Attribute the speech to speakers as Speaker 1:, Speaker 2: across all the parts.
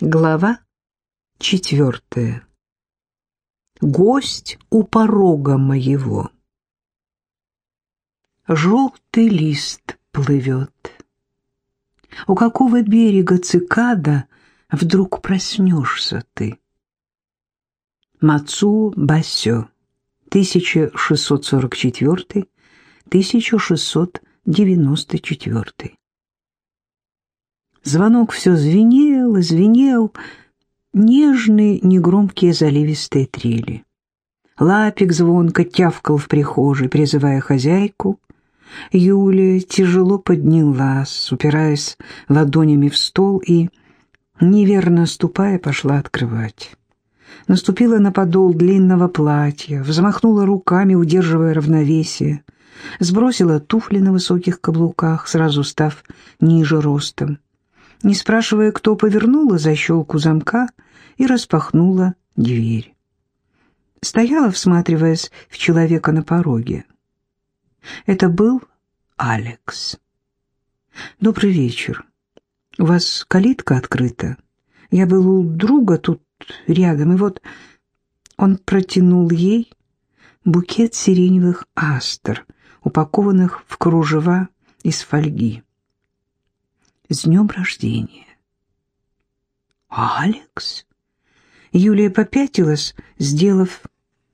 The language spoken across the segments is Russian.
Speaker 1: Глава четвертая. Гость у порога моего. Желтый лист плывет. У какого берега цикада вдруг проснешься ты? Мацу Басё, 1644-1694. Звонок все звенел и звенел, нежные, негромкие заливистые трели. Лапик звонко тявкал в прихожей, призывая хозяйку. Юлия тяжело поднялась, упираясь ладонями в стол и, неверно ступая, пошла открывать. Наступила на подол длинного платья, взмахнула руками, удерживая равновесие, сбросила туфли на высоких каблуках, сразу став ниже ростом не спрашивая, кто повернула защелку замка и распахнула дверь. Стояла, всматриваясь в человека на пороге. Это был Алекс. «Добрый вечер. У вас калитка открыта? Я был у друга тут рядом, и вот он протянул ей букет сиреневых астр, упакованных в кружева из фольги. С днем рождения. Алекс? Юлия попятилась, сделав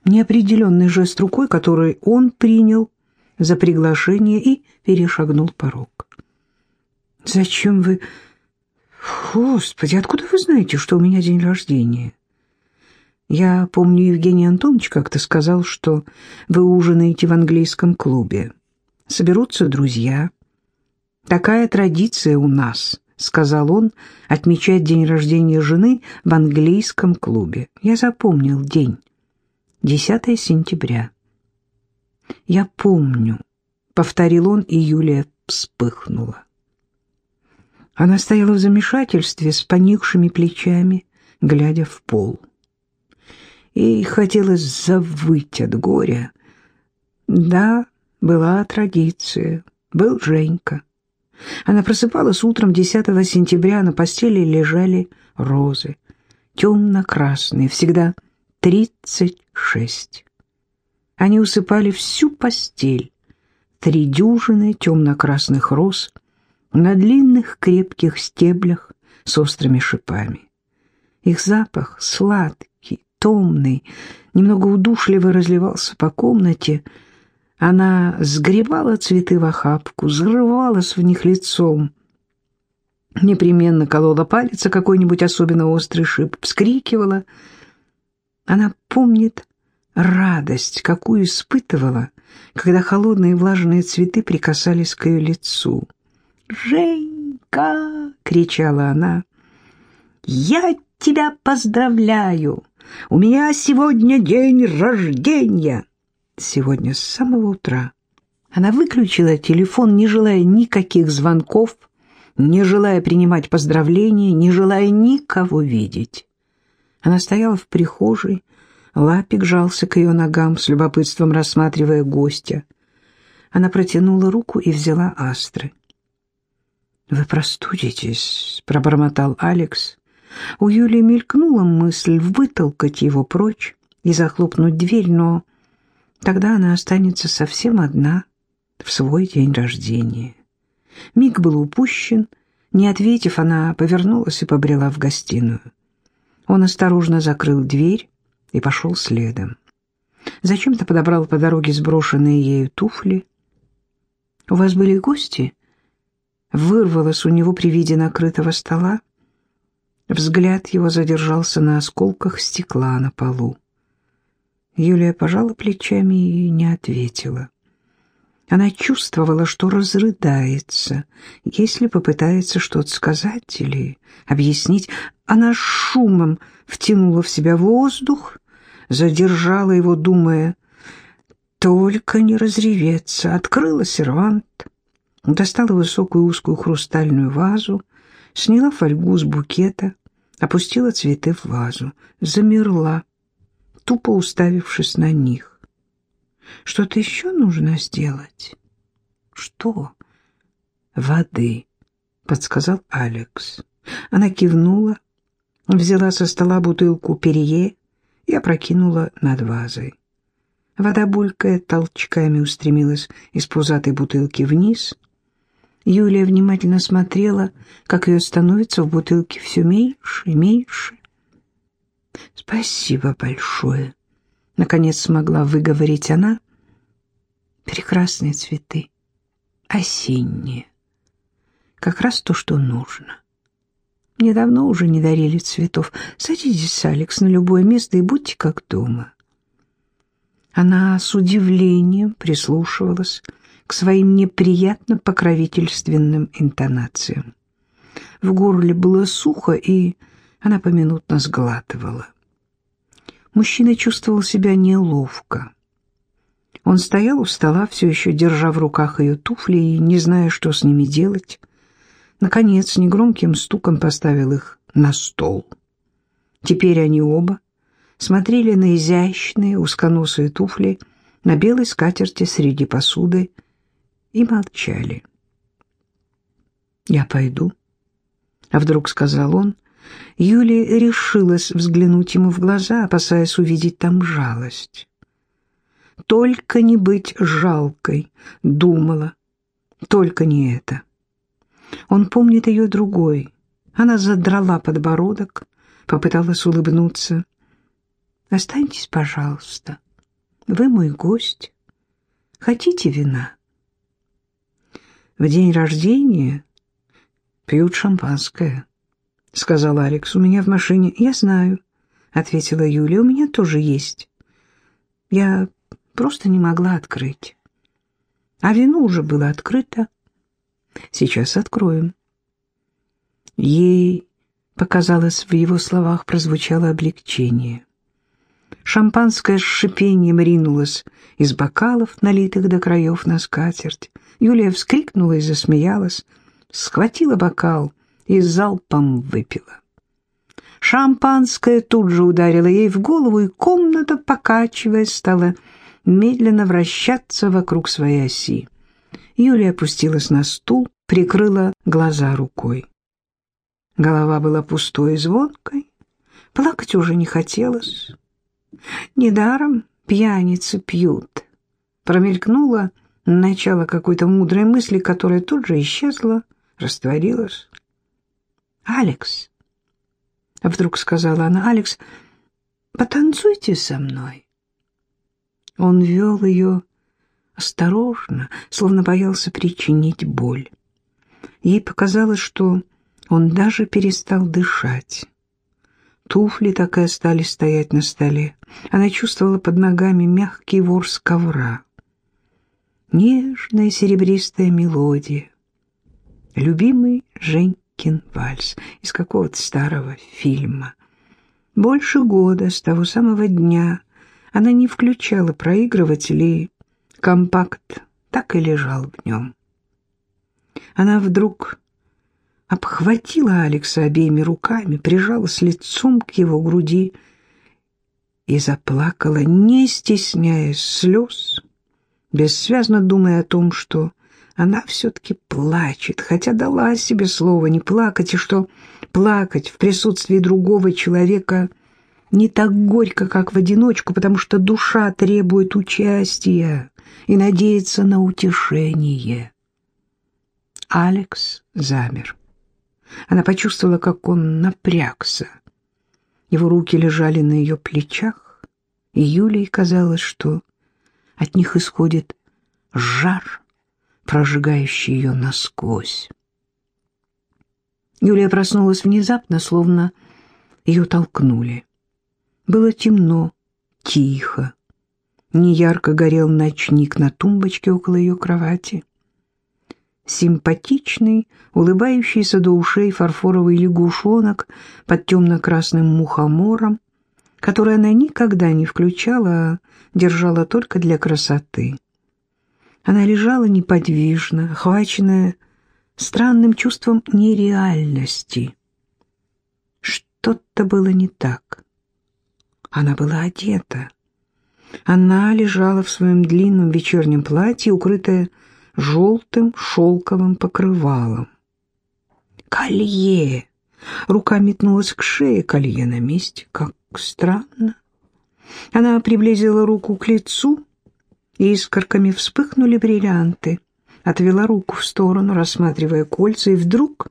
Speaker 1: неопределенный жест рукой, который он принял за приглашение и перешагнул порог. «Зачем вы... Господи, откуда вы знаете, что у меня день рождения?» «Я помню, Евгений Антонович как-то сказал, что вы ужинаете в английском клубе. Соберутся друзья, Такая традиция у нас, сказал он, отмечать день рождения жены в английском клубе. Я запомнил день. 10 сентября. Я помню, повторил он, и Юлия вспыхнула. Она стояла в замешательстве с поникшими плечами, глядя в пол. И хотелось завыть от горя. Да, была традиция, был Женька. Она просыпалась утром 10 сентября, на постели лежали розы, темно-красные, всегда 36. Они усыпали всю постель, три дюжины темно-красных роз на длинных крепких стеблях с острыми шипами. Их запах сладкий, томный, немного удушливо разливался по комнате, она сгребала цветы в охапку, зарывалась в них лицом. Непременно колола палец о какой-нибудь особенно острый шип, вскрикивала. Она помнит радость, какую испытывала, когда холодные влажные цветы прикасались к ее лицу. «Женька!» — кричала она. «Я тебя поздравляю! У меня сегодня день рождения!» Сегодня с самого утра. Она выключила телефон, не желая никаких звонков, не желая принимать поздравления, не желая никого видеть. Она стояла в прихожей, лапик жался к ее ногам, с любопытством рассматривая гостя. Она протянула руку и взяла астры. «Вы простудитесь», — пробормотал Алекс. У Юлии мелькнула мысль вытолкать его прочь и захлопнуть дверь, но Тогда она останется совсем одна в свой день рождения. Миг был упущен. Не ответив, она повернулась и побрела в гостиную. Он осторожно закрыл дверь и пошел следом. Зачем-то подобрал по дороге сброшенные ею туфли. «У вас были гости?» Вырвалось у него при виде накрытого стола. Взгляд его задержался на осколках стекла на полу. Юлия пожала плечами и не ответила. Она чувствовала, что разрыдается, если попытается что-то сказать или объяснить. Она шумом втянула в себя воздух, задержала его, думая, только не разреветься. Открыла сервант, достала высокую узкую хрустальную вазу, сняла фольгу с букета, опустила цветы в вазу, замерла, тупо уставившись на них. «Что-то еще нужно сделать?» «Что?» «Воды», — подсказал Алекс. Она кивнула, взяла со стола бутылку перье и опрокинула над вазой. Вода, булькая, толчками устремилась из пузатой бутылки вниз. Юлия внимательно смотрела, как ее становится в бутылке все меньше и меньше. «Спасибо большое!» — наконец смогла выговорить она. «Прекрасные цветы, осенние, как раз то, что нужно. Мне давно уже не дарили цветов. Садитесь, Алекс, на любое место и будьте как дома». Она с удивлением прислушивалась к своим неприятно покровительственным интонациям. В горле было сухо, и она поминутно сглатывала. Мужчина чувствовал себя неловко. Он стоял у стола, все еще держа в руках ее туфли и не зная, что с ними делать. Наконец, негромким стуком поставил их на стол. Теперь они оба смотрели на изящные узконосые туфли на белой скатерти среди посуды и молчали. «Я пойду», — а вдруг сказал он. Юлия решилась взглянуть ему в глаза, опасаясь увидеть там жалость. «Только не быть жалкой», — думала, — «только не это». Он помнит ее другой. Она задрала подбородок, попыталась улыбнуться. Останьтесь, пожалуйста. Вы мой гость. Хотите вина? В день рождения пьют шампанское, сказал Алекс. У меня в машине. Я знаю, ответила Юля. У меня тоже есть. Я просто не могла открыть. А вино уже было открыто. Сейчас откроем. Ей показалось, в его словах прозвучало облегчение. Шампанское с шипением ринулось из бокалов, налитых до краев на скатерть. Юлия вскрикнула и засмеялась, схватила бокал и залпом выпила. Шампанское тут же ударило ей в голову, и комната, покачиваясь, стала медленно вращаться вокруг своей оси. Юлия опустилась на стул, прикрыла глаза рукой. Голова была пустой и звонкой, плакать уже не хотелось. Недаром пьяницы пьют. Промелькнуло начало какой-то мудрой мысли, которая тут же исчезла, растворилась. «Алекс», — вдруг сказала она, — «Алекс, потанцуйте со мной». Он вел ее осторожно, словно боялся причинить боль. Ей показалось, что он даже перестал дышать. Туфли так и остались стоять на столе. Она чувствовала под ногами мягкий ворс ковра. Нежная серебристая мелодия. Любимый Женькин вальс из какого-то старого фильма. Больше года, с того самого дня, она не включала проигрыватель, и компакт так и лежал в нем. Она вдруг обхватила Алекса обеими руками, прижалась лицом к его груди и заплакала, не стесняясь слез, бессвязно думая о том, что она все-таки плачет, хотя дала себе слово не плакать, и что плакать в присутствии другого человека не так горько, как в одиночку, потому что душа требует участия и надеется на утешение. Алекс замер. Она почувствовала, как он напрягся. Его руки лежали на ее плечах, и Юлии казалось, что от них исходит жар, прожигающий ее насквозь. Юлия проснулась внезапно, словно ее толкнули. Было темно, тихо. Неярко горел ночник на тумбочке около ее кровати симпатичный, улыбающийся до ушей фарфоровый лягушонок под темно-красным мухомором, который она никогда не включала, а держала только для красоты. Она лежала неподвижно, охваченная странным чувством нереальности. Что-то было не так. Она была одета. Она лежала в своем длинном вечернем платье, укрытая желтым шелковым покрывалом. «Колье!» Рука метнулась к шее, колье на месте. Как странно. Она приблизила руку к лицу, и искорками вспыхнули бриллианты. Отвела руку в сторону, рассматривая кольца, и вдруг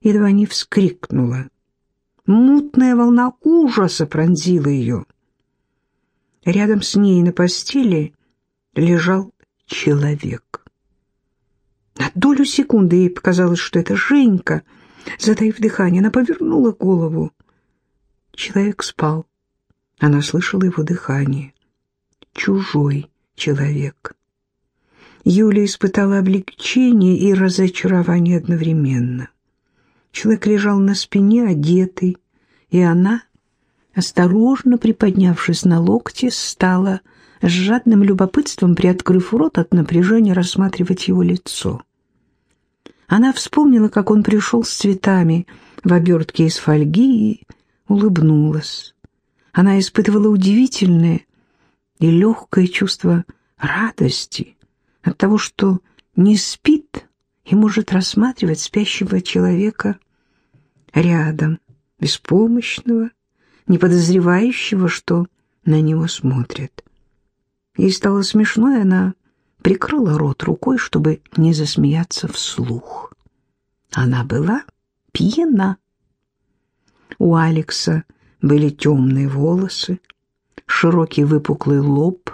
Speaker 1: едва не вскрикнула. Мутная волна ужаса пронзила ее. Рядом с ней на постели лежал человек. На долю секунды ей показалось, что это Женька. Затаив дыхание, она повернула голову. Человек спал. Она слышала его дыхание. Чужой человек. Юля испытала облегчение и разочарование одновременно. Человек лежал на спине, одетый, и она, осторожно приподнявшись на локте, стала с жадным любопытством, приоткрыв рот от напряжения, рассматривать его лицо. Она вспомнила, как он пришел с цветами в обертке из фольги и улыбнулась. Она испытывала удивительное и легкое чувство радости от того, что не спит и может рассматривать спящего человека рядом, беспомощного, не подозревающего, что на него смотрят. Ей стало смешно, и она прикрыла рот рукой, чтобы не засмеяться вслух. Она была пьяна. У Алекса были темные волосы, широкий выпуклый лоб,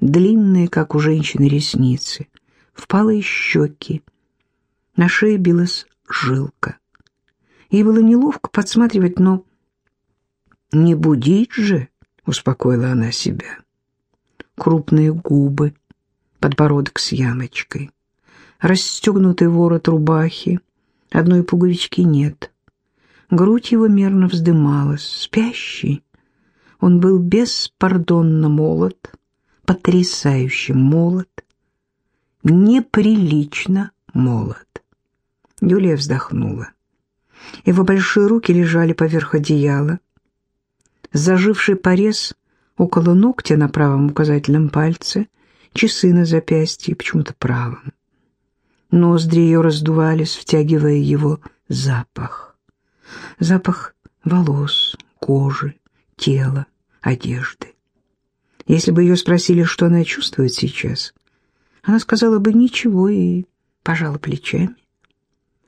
Speaker 1: длинные, как у женщины, ресницы, впалые щеки. На шее билась жилка. Ей было неловко подсматривать, но «не будить же», — успокоила она себя крупные губы, подбородок с ямочкой, расстегнутый ворот рубахи, одной пуговички нет. Грудь его мерно вздымалась, спящий. Он был беспардонно молод, потрясающе молод, неприлично молод. Юлия вздохнула. Его большие руки лежали поверх одеяла. Заживший порез около ногтя на правом указательном пальце, часы на запястье, почему-то правом. Ноздри ее раздувались, втягивая его запах. Запах волос, кожи, тела, одежды. Если бы ее спросили, что она чувствует сейчас, она сказала бы ничего и пожала плечами.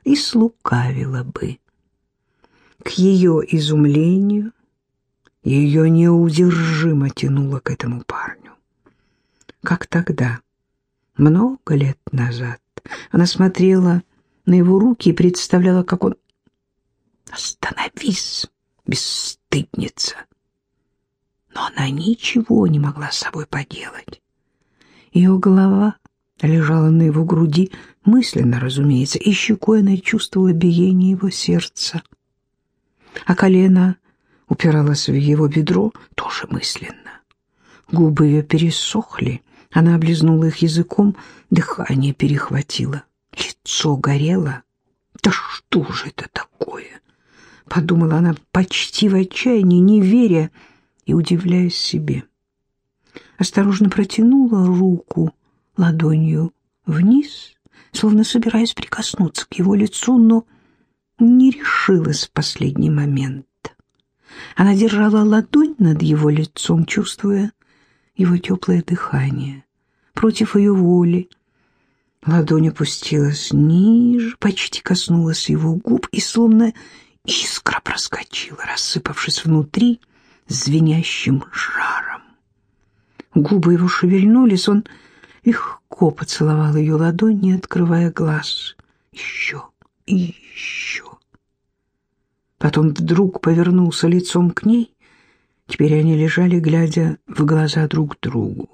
Speaker 1: И слукавила бы. К ее изумлению ее неудержимо тянуло к этому парню. Как тогда, много лет назад, она смотрела на его руки и представляла, как он... «Остановись, бесстыдница!» Но она ничего не могла с собой поделать. Ее голова лежала на его груди, мысленно, разумеется, и щекой она чувствовала биение его сердца. А колено упиралась в его бедро, тоже мысленно. Губы ее пересохли, она облизнула их языком, дыхание перехватило, лицо горело. «Да что же это такое?» — подумала она почти в отчаянии, не веря и удивляясь себе. Осторожно протянула руку ладонью вниз, словно собираясь прикоснуться к его лицу, но не решилась в последний момент. Она держала ладонь над его лицом, чувствуя его теплое дыхание. Против ее воли ладонь опустилась ниже, почти коснулась его губ и словно искра проскочила, рассыпавшись внутри звенящим жаром. Губы его шевельнулись, он легко поцеловал ее ладонь, не открывая глаз. Еще и еще. Потом вдруг повернулся лицом к ней. Теперь они лежали, глядя в глаза друг другу.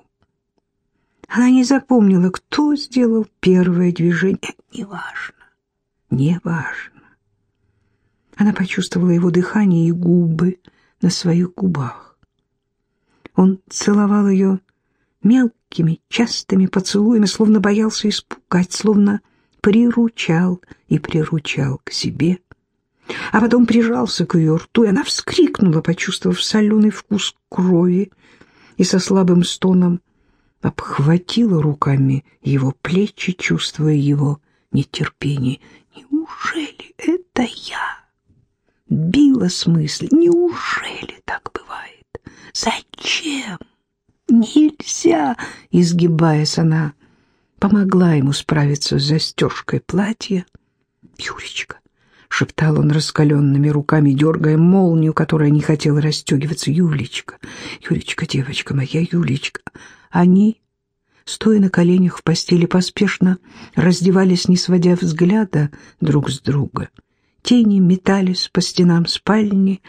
Speaker 1: Она не запомнила, кто сделал первое движение. Неважно, неважно. Она почувствовала его дыхание и губы на своих губах. Он целовал ее мелкими, частыми поцелуями, словно боялся испугать, словно приручал и приручал к себе а потом прижался к ее рту, и она вскрикнула, почувствовав соленый вкус крови, и со слабым стоном обхватила руками его плечи, чувствуя его нетерпение. «Неужели это я?» Била с мысли. Неужели так бывает? Зачем? Нельзя, изгибаясь, она помогла ему справиться с застежкой платья. Юлечка, шептал он раскаленными руками, дергая молнию, которая не хотела расстегиваться. Юлечка, Юлечка, девочка моя, Юлечка. Они, стоя на коленях в постели, поспешно раздевались, не сводя взгляда друг с друга. Тени метались по стенам спальни,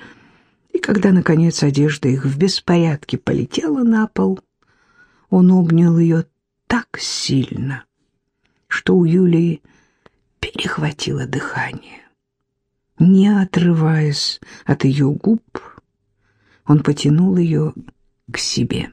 Speaker 1: и когда, наконец, одежда их в беспорядке полетела на пол, он обнял ее так сильно, что у Юлии перехватило дыхание. Не отрываясь от ее губ, он потянул ее к себе.